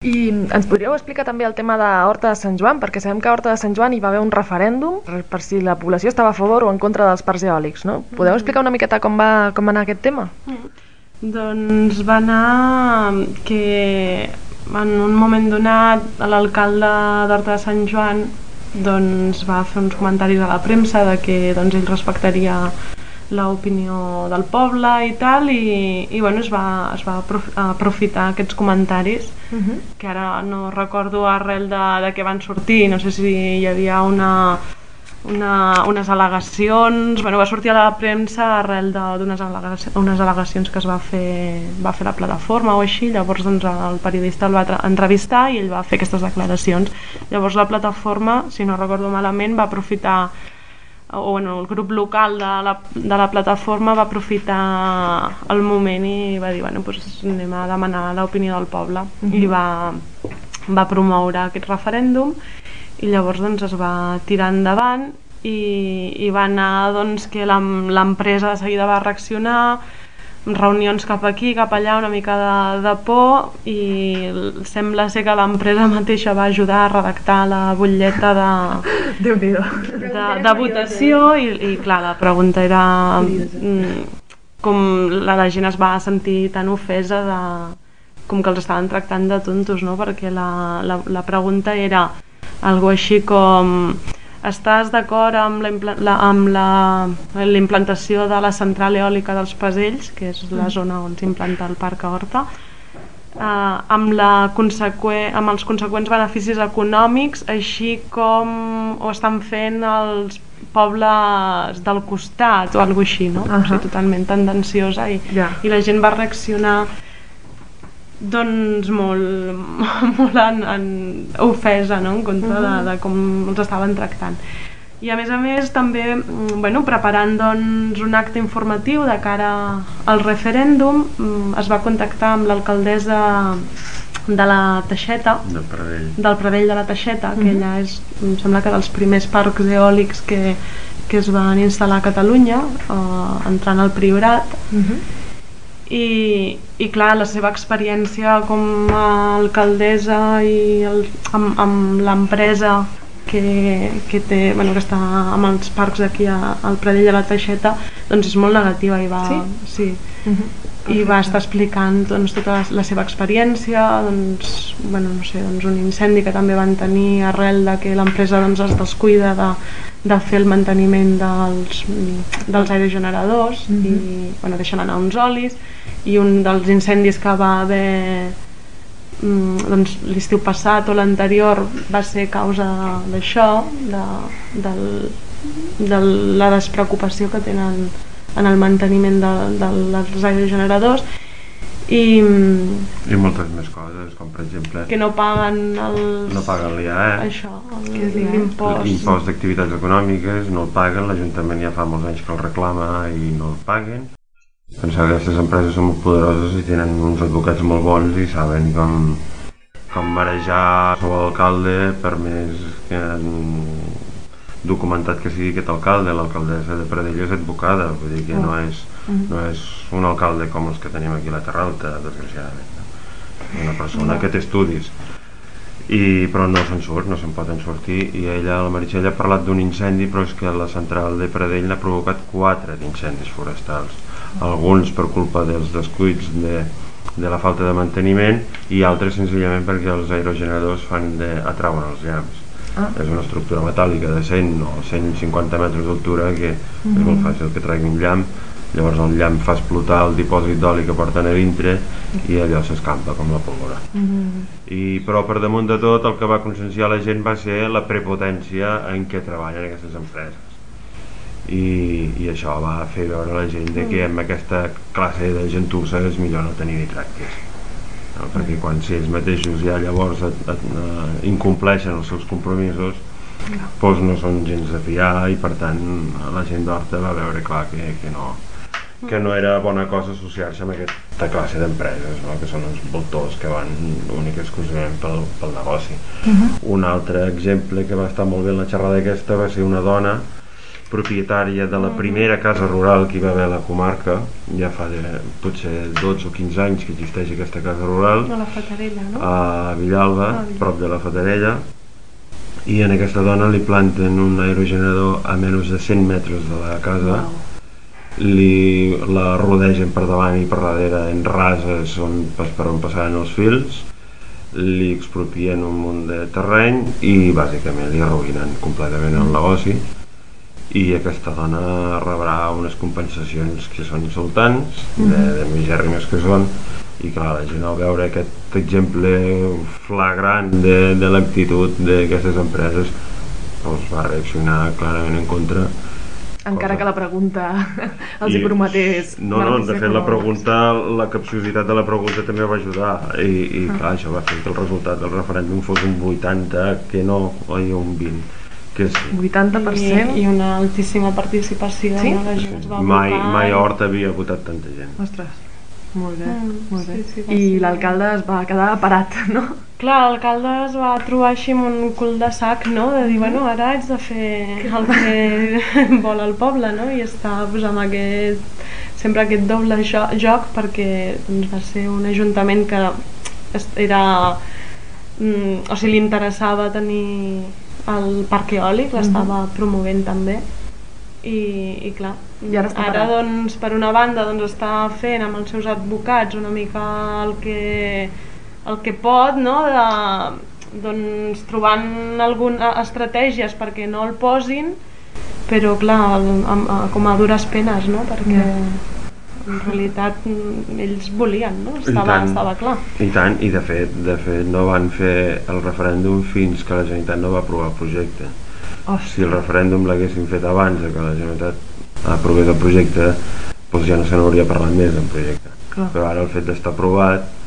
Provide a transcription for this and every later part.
I ens podríeu explicar també el tema de Horta de Sant Joan, perquè sabem que a Horta de Sant Joan hi va haver un referèndum per, si la població estava a favor o en contra dels parcs eòlics, no? Podeu explicar una miqueta com va, com va anar aquest tema? Doncs va anar que en un moment donat l'alcalde d'Horta de Sant Joan doncs, va fer uns comentaris a la premsa de que doncs, ell respectaria l'opinió del poble i tal i, i bueno, es va, es va aprofitar aquests comentaris uh -huh. que ara no recordo arrel de, de què van sortir no sé si hi havia una, una, unes al·legacions bueno, va sortir a la premsa arrel d'unes al·legacions, unes al·legacions que es va fer, va fer la plataforma o així llavors doncs, el periodista el va entrevistar i ell va fer aquestes declaracions llavors la plataforma, si no recordo malament va aprofitar o bueno, el grup local de la, de la plataforma va aprofitar el moment i va dir, bueno, doncs anem a demanar l'opinió del poble uh -huh. i va, va promoure aquest referèndum i llavors doncs es va tirar endavant i, i va anar doncs que l'empresa de seguida va reaccionar reunions cap aquí, cap allà, una mica de, de por i sembla ser que l'empresa mateixa va ajudar a redactar la butlleta de, de, de votació i, i clar, la pregunta era mm, com la, la gent es va sentir tan ofesa de, com que els estaven tractant de tontos, no? perquè la, la, la pregunta era algo així com Estàs d'acord amb la, amb la, implantació de la central eòlica dels Pasells, que és la mm. zona on s'implanta el Parc Horta, eh, amb, la amb els conseqüents beneficis econòmics, així com ho estan fent els pobles del costat o alguna així, no? Uh -huh. o sigui, totalment tendenciosa i, yeah. i la gent va reaccionar doncs molt, molt en, en ofesa no? en contra de, de com els estaven tractant. I a més a més també mm, bueno, preparant doncs, un acte informatiu de cara al referèndum mm, es va contactar amb l'alcaldessa de la Teixeta del Pradell, del Pradell de la Teixeta que uh -huh. ella és, em sembla que dels primers parcs eòlics que, que es van instal·lar a Catalunya eh, entrant al Priorat. Uh -huh i, i clar, la seva experiència com a alcaldessa i el, amb, amb l'empresa que, que, té, bueno, que està amb els parcs aquí al Pradell de la Teixeta doncs és molt negativa i va, sí? sí. Uh -huh. i va estar explicant doncs, tota la, seva experiència doncs, bueno, no sé, doncs, un incendi que també van tenir arrel de que l'empresa doncs, es descuida de, de fer el manteniment dels, dels aerogeneradors uh -huh. i bueno, deixen anar uns olis i un dels incendis que va haver doncs, l'estiu passat o l'anterior va ser causa d'això de, de, de la despreocupació que tenen en el manteniment de, de, dels aerogeneradors i, i moltes més coses com per exemple que no paguen els, no paguen l'IAE això, l'impost l'impost d'activitats econòmiques no el paguen, l'Ajuntament ja fa molts anys que el reclama i no el paguen Penseu que aquestes empreses són molt poderoses i tenen uns advocats molt bons i saben com, com marejar el alcalde per més que documentat que sigui aquest alcalde. L'alcaldessa de Pradella és advocada, vull dir que no és, no és un alcalde com els que tenim aquí a la Terra Alta, desgraciadament. Una persona que té estudis. I, però no se'n surt, no se'n poden sortir. I ella, la Meritxell ha parlat d'un incendi però és que la central de Pradell ha provocat quatre incendis forestals alguns per culpa dels descuits de, de la falta de manteniment i altres senzillament perquè els aerogeneradors fan de, atrauen els llamps. Ah. És una estructura metàl·lica de 100 o 150 metres d'altura que mm -hmm. és molt mm-hmm. fàcil que tregui un llamp llavors el llamp fa explotar el dipòsit d'oli que porten a dintre i allò s'escampa com la pólvora mm -hmm. I, però per damunt de tot el que va conscienciar la gent va ser la prepotència en què treballen aquestes empreses i, i això va fer veure a la gent de que amb aquesta classe de gentussa és millor no tenir ni tractes no? perquè quan si ells mateixos ja llavors et, et, et, incompleixen els seus compromisos doncs no són gens de fiar i per tant la gent d'Horta va veure clar que, que no que no era bona cosa associar-se amb aquesta classe d'empreses, no? que són els voltors que van únic exclusivament pel, pel negoci. Uh -huh. Un altre exemple que va estar molt bé en la xerrada aquesta va ser una dona propietària de la primera casa rural que hi va haver a la comarca, ja fa de, potser 12 o 15 anys que existeix aquesta casa rural, A la Fatarella, no? a Villalba, Ah, Villalba. prop de la Fatarella, i en aquesta dona li planten un aerogenerador a menys de 100 metres de la casa, li, la rodegen per davant i per darrere en rases on, per on passaven els fils, li expropien un munt de terreny i bàsicament li arruïnen completament el negoci i aquesta dona rebrà unes compensacions que són insultants, de, de misèrrimes que són, i clar, la gent al veure aquest exemple flagrant de, de l'actitud d'aquestes empreses doncs va reaccionar clarament en contra Encara Cosa. que la pregunta els hi I- prometés. No, no, de fet la pregunta, la capciositat de la pregunta també va ajudar i, i Ah. clar, això va fer que el resultat del referèndum fos un 80 que no, oi, un 20 que sí. 80%? I, I una altíssima participació, Sí? La gent es va Mai, votar mai a Horta havia votat tanta gent. Ostres, molt bé, Mm, molt bé. sí, sí, va I l'alcalde es va quedar parat, no? Clar, l'alcalde es va trobar així amb un cul de sac, no? De dir, bueno, ara haig de fer el que vol el poble, no? I està pues, amb aquest, sempre aquest doble jo joc perquè doncs, va ser un ajuntament que era... Mm, o sigui, li interessava tenir el parc eòlic, l'estava promovent també. I, i clar, I ara està ara parat. doncs, per una banda doncs, està fent amb els seus advocats una mica el que, el que pot, no? de, doncs, trobant algunes estratègies perquè no el posin, però clar, el- amb, a- com a dures penes, no? perquè en realitat mm, ells volien, no? estava, tant. estava clar. I tant, i de fet, de fet no van fer el referèndum fins que la Generalitat no va aprovar el projecte. Si el referèndum l'haguessin fet abans que la Generalitat aprovés el projecte, doncs ja no se n'hauria parlat més del projecte. Clar. Però ara el fet d'estar aprovat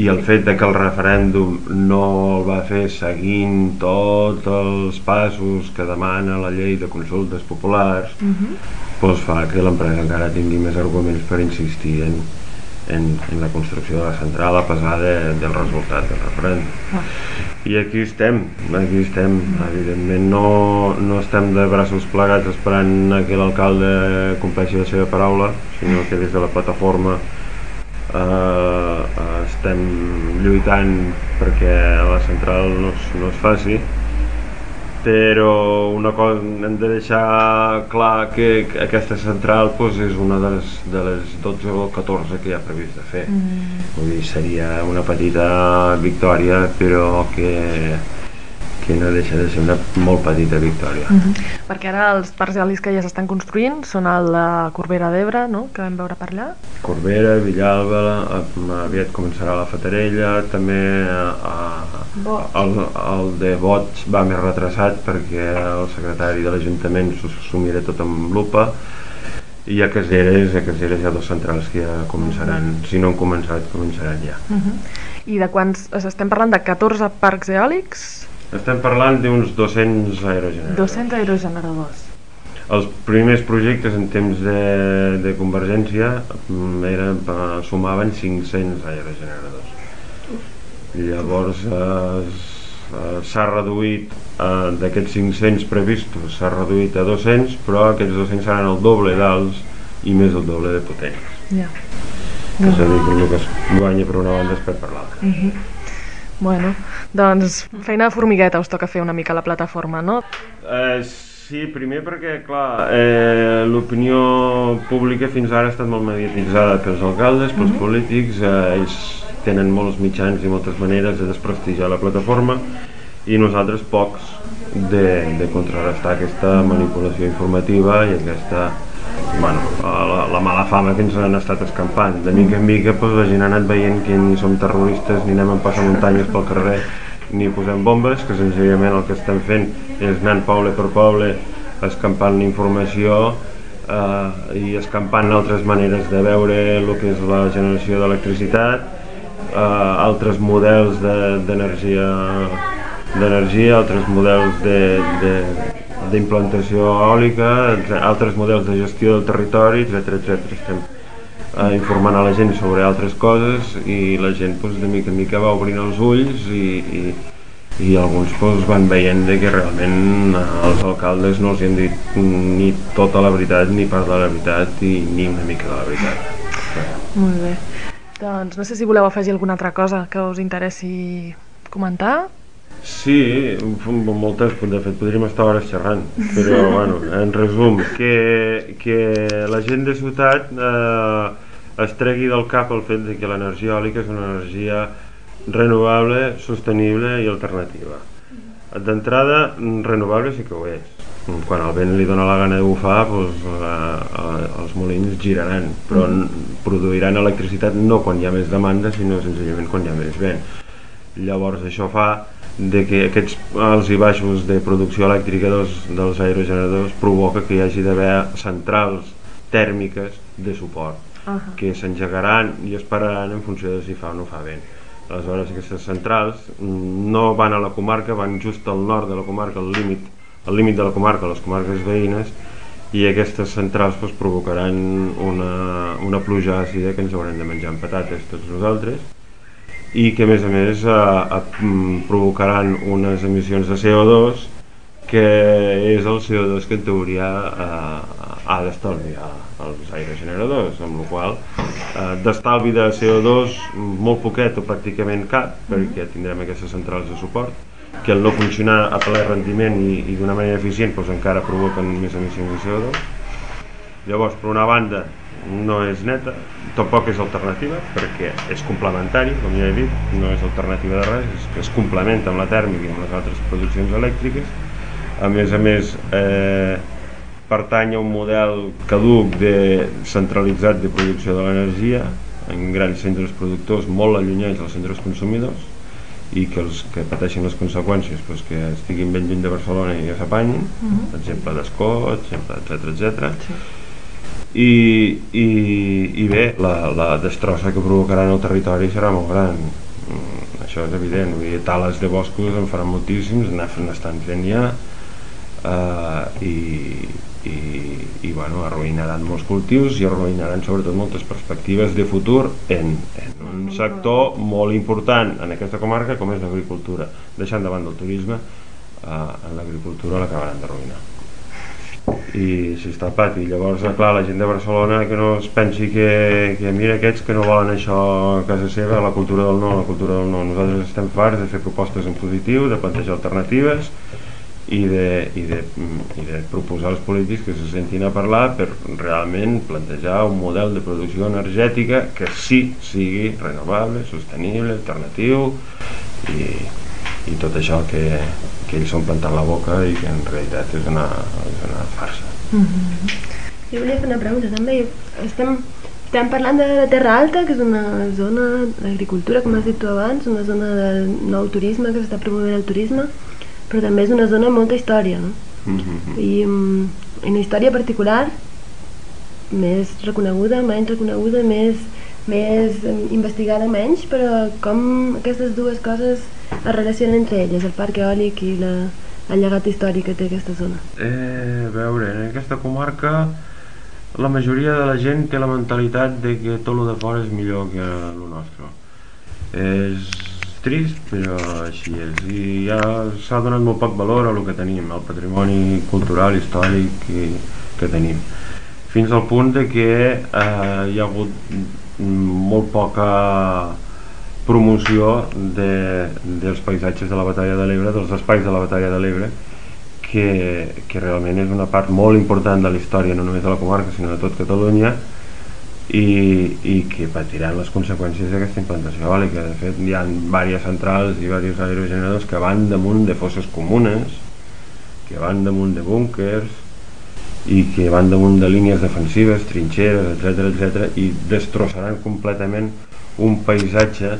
i el fet de que el referèndum no el va fer seguint tots els passos que demana la llei de consultes populars, doncs fa que l'empresa encara tingui més arguments per insistir en, en, en la construcció de la central a pesar de, del resultat del referèndum. I aquí estem, aquí estem. Evidentment no, no estem de braços plegats esperant que l'alcalde compleixi la seva paraula, sinó que des de la plataforma eh, estem lluitant perquè la central no es, no es faci però una cosa hem de deixar clar que que aquesta central doncs, és una de les, de les 12 o 14 que hi ha previst de fer Mm. Vull dir, seria una petita victòria però que, que no deixa de ser una molt petita victòria Mhm. Perquè ara els parcs eòlics que ja s'estan construint són a la Corbera d'Ebre, no?, que vam veure per allà. Corbera, Villalba, eh, aviat començarà la Fatarella, també a, a, Bots. el, el de Bots va més retrasat perquè el secretari de l'Ajuntament s'ho mira tot amb lupa i a Caseres, a Caseres hi ha dos centrals que ja començaran, si no han començat, començaran ja. I de quants... Estem parlant de 14 parcs eòlics, Estem parlant d'uns 200 aerogeneradors. 200 aerogeneradors. Els primers projectes en temps de, de Convergència mm, eren, eh, sumaven 500 aerogeneradors. Llavors eh, eh, s'ha reduït eh, d'aquests 500 previstos s'ha reduït a 200 però aquests 200 seran el doble d'alts i més el doble de potents Ja. és a dir, que el que es guanya per una banda es perd per l'altra Bueno, doncs feina de formigueta us toca fer una mica la plataforma, no? Eh, sí, primer perquè, clar, eh, l'opinió pública fins ara ha estat molt mediatitzada pels alcaldes, pels polítics, eh, ells tenen molts mitjans i moltes maneres de desprestigiar la plataforma i nosaltres pocs de, de contrarrestar aquesta manipulació informativa i aquesta bueno, la, la mala fama que ens han estat escampant. De mica en mica doncs, la gent ha anat veient que ni som terroristes ni anem a passar muntanyes pel carrer ni posem bombes, que senzillament el que estem fent és anant poble per poble escampant la informació eh, i escampant altres maneres de veure el que és la generació d'electricitat, eh, altres models de- d'energia d'energia, altres models de, de, d'implantació eòlica, altres models de gestió del territori, etc etc. Estem eh, informant a la gent sobre altres coses i la gent doncs, de mica en mica va obrint els ulls i, i, i alguns doncs, van veient de que realment eh, els alcaldes no els han dit ni tota la veritat ni part de la veritat i ni una mica de la veritat Molt bé. Doncs no sé si voleu afegir alguna altra cosa que us interessi comentar. Sí, moltes, de fet podríem estar hores xerrant, però bueno, en resum, que, que la gent de ciutat eh, es tregui del cap el fet de que l'energia eòlica és una energia renovable, sostenible i alternativa. D'entrada, renovable sí que ho és. Quan el vent li dona la gana de bufar, doncs, eh, els molins giraran, però produiran electricitat no quan hi ha més demanda, sinó senzillament quan hi ha més vent. Llavors això fa de que aquests alts i baixos de producció elèctrica dels, dels aerogeneradors provoca que hi hagi d'haver centrals tèrmiques de suport Uh -huh. que s'engegaran i es pararan en funció de si fa o no fa vent. Aleshores aquestes centrals no van a la comarca, van just al nord de la comarca, al límit al límit de la comarca, les comarques veïnes, i aquestes centrals doncs, provocaran una, una pluja àcida que ens haurem de menjar amb patates tots nosaltres i que a més a més eh, eh, provocaran unes emissions de CO2 que és el CO2 que en teoria eh, ha d'estalviar els aerogeneradors, amb la qual eh, d'estalvi de CO2 molt poquet o pràcticament cap, perquè tindrem aquestes centrals de suport, que al no funcionar a ple rendiment i, i d'una manera eficient doncs encara provoquen més emissions de CO2. Llavors, per una banda, no és neta, tampoc és alternativa perquè és complementari, com ja he dit, no és alternativa de res, és que es complementa amb la tèrmica i amb les altres produccions elèctriques. A més a més, eh, pertany a un model caduc de centralitzat de producció de l'energia en grans centres productors molt allunyats dels centres consumidors i que els que pateixen les conseqüències doncs que estiguin ben lluny de Barcelona i ja s'apanyin, uh -huh. exemple d'Escot, exemple, etc etc. Sí i, i, i bé, la, la destrossa que provocarà en el territori serà molt gran. Mm, això és evident. Vull dir, tales de boscos en faran moltíssims n'estan fent ja uh, i, i, i bueno, arruïnaran molts cultius i arruïnaran sobretot moltes perspectives de futur en, en un sector molt important en aquesta comarca com és l'agricultura. Deixant davant del turisme uh, en l'agricultura l'acabaran d'arruïnar i si està pati llavors clar la gent de Barcelona que no es pensi que, que mira aquests que no volen això a casa seva la cultura del no, la cultura del no. Nosaltres estem farts de fer propostes en positiu de plantejar alternatives i de, i de, i de proposar als polítics que se sentin a parlar per realment plantejar un model de producció energètica que sí sigui renovable, sostenible, alternatiu i, i tot això que, que ells s'han plantat la boca i que en realitat és una, és una farsa. Mm -hmm. Jo volia fer una pregunta també. Estem, estem parlant de la Terra Alta, que és una zona d'agricultura, com has dit tu abans, una zona de nou turisme, que s'està promovent el turisme, però també és una zona amb molta història, no? Mm -hmm. I um, una història particular, més reconeguda, menys reconeguda, més, més investigada menys, però com aquestes dues coses es relacionen entre elles, el parc eòlic i la, el llegat històric que té aquesta zona? Eh, a veure, en aquesta comarca la majoria de la gent té la mentalitat de que tot el de fora és millor que el nostre. És trist, però així és. I ja s'ha donat molt poc valor a el que tenim, al patrimoni cultural, històric que, que tenim. Fins al punt de que eh, hi ha hagut molt poca promoció de, dels paisatges de la Batalla de l'Ebre, dels espais de la Batalla de l'Ebre, que, que realment és una part molt important de la història, no només de la comarca, sinó de tot Catalunya, i, i que patiran les conseqüències d'aquesta implantació eòlica. De fet, hi ha diverses centrals i diversos aerogeneradors que van damunt de fosses comunes, que van damunt de búnkers, i que van damunt de línies defensives, trinxeres, etc etc i destrossaran completament un paisatge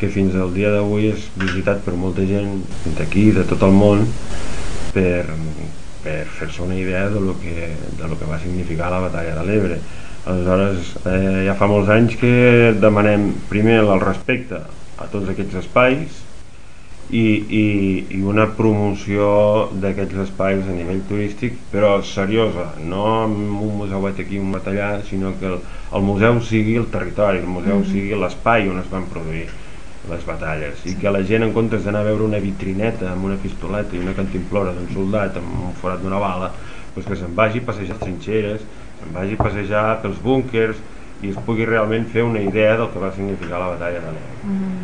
que fins al dia d'avui és visitat per molta gent d'aquí, de tot el món, per, per fer-se una idea de lo, que, de lo que va significar la batalla de l'Ebre. Aleshores, eh, ja fa molts anys que demanem primer el respecte a tots aquests espais i, i, i una promoció d'aquests espais a nivell turístic, però seriosa, no amb un museuet aquí, un allà, sinó que el, el museu sigui el territori, el museu mm -hmm. sigui l'espai on es van produir les batalles i que la gent en comptes d'anar a veure una vitrineta amb una pistoleta i una cantimplora d'un soldat amb un forat d'una bala doncs que se'n vagi a passejar les trinxeres se'n vagi a passejar pels búnkers i es pugui realment fer una idea del que va significar la batalla de l'Ebre mm.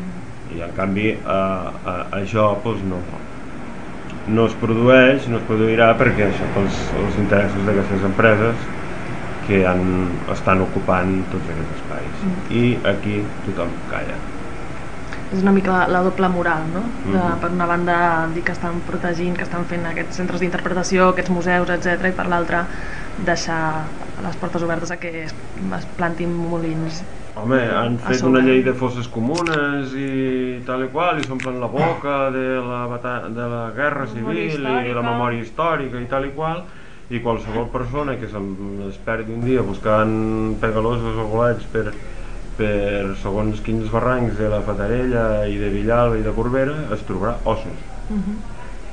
I en canvi eh, eh, això doncs no, no es produeix, no es produirà perquè això pels els interessos d'aquestes empreses que han, estan ocupant tots aquests espais mm. i aquí tothom calla és una mica la, la doble moral, no? De, mm -hmm. Per una banda dir que estan protegint, que estan fent aquests centres d'interpretació, aquests museus, etc i per l'altra deixar les portes obertes a que es, es plantin molins Home, han fet una llei de fosses comunes i tal i qual, i s'omplen la boca de la, de la guerra civil i la memòria històrica i tal i qual, i qualsevol persona que es perdi un dia buscant pegalosos o bolets per, per segons quins barrancs de la Fatarella i de Villalba i de Corbera es trobarà ossos uh mhm. -huh.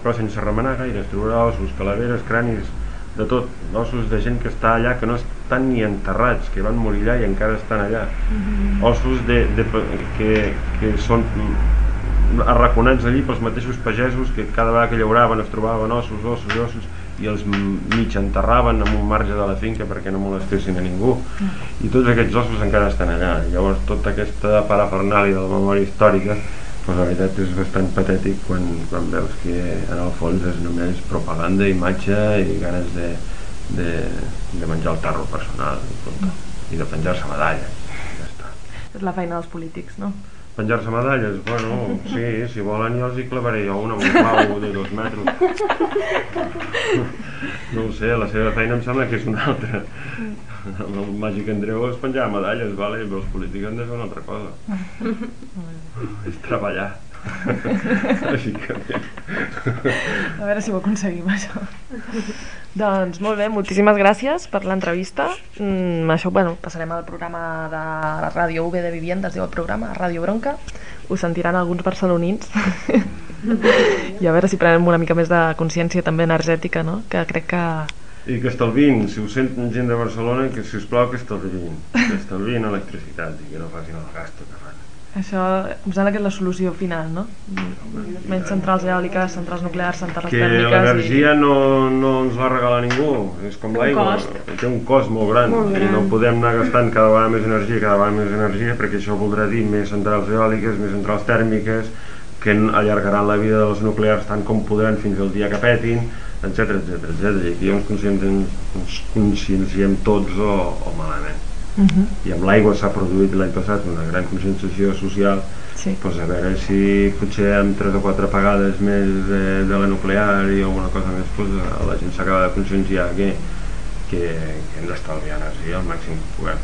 però sense remenar gaire es trobarà ossos, calaveres, cranis de tot, ossos de gent que està allà que no estan ni enterrats, que van morir allà i encara estan allà mhm. -huh. ossos de, de, que, que són arraconats allí pels mateixos pagesos que cada vegada que llauraven es trobaven ossos, ossos ossos i els mig enterraven en un marge de la finca perquè no molestessin a ningú i tots aquests ossos encara estan allà llavors tota aquesta parafernàlia de la memòria històrica doncs la veritat és bastant patètic quan, quan veus que en el fons és només propaganda, imatge i ganes de, de, de menjar el tarro personal i, i de penjar-se medalles ja està. és la feina dels polítics, no? Penjar-se medalles? Bueno, sí, si volen jo els hi clavaré jo una amb un de dos metres. No ho sé, la seva feina em sembla que és una altra. El màgic Andreu és penjar medalles, vale? però els polítics han de fer una altra cosa. és treballar. Bàsicament. A veure si ho aconseguim, això. Doncs molt bé, moltíssimes gràcies per l'entrevista. Mm, això, bueno, passarem al programa de la Ràdio V de Vivienda, es diu el programa, Ràdio Bronca. Ho sentiran alguns barcelonins. I a veure si prenem una mica més de consciència també energètica, no? Que crec que... I que estalvin, si ho senten gent de Barcelona, que si us plau que estalvin. Que estalvin electricitat i que no facin el gasto que. Això em sembla que és la solució final, no? Menys centrals eòliques, centrals nuclears, centrals que tèrmiques... Que l'energia i... no, no ens la regala ningú, és com l'aigua, té un cost molt gran, molt gran, i no podem anar gastant cada vegada més energia, cada vegada més energia, perquè això voldrà dir més centrals eòliques, més centrals tèrmiques, que allargaran la vida dels nuclears tant com podran fins al dia que petin, etc etc etc. I aquí ens conscienciem, ens conscienciem tots o, o malament. Uh. -huh. i amb l'aigua s'ha produït l'any passat una gran conscienciació social sí. pues a veure si potser amb tres o quatre pagades més de, de la nuclear i alguna cosa més pues, la gent s'acaba de conscienciar que, que, que hem d'estalviar energia al màxim que puguem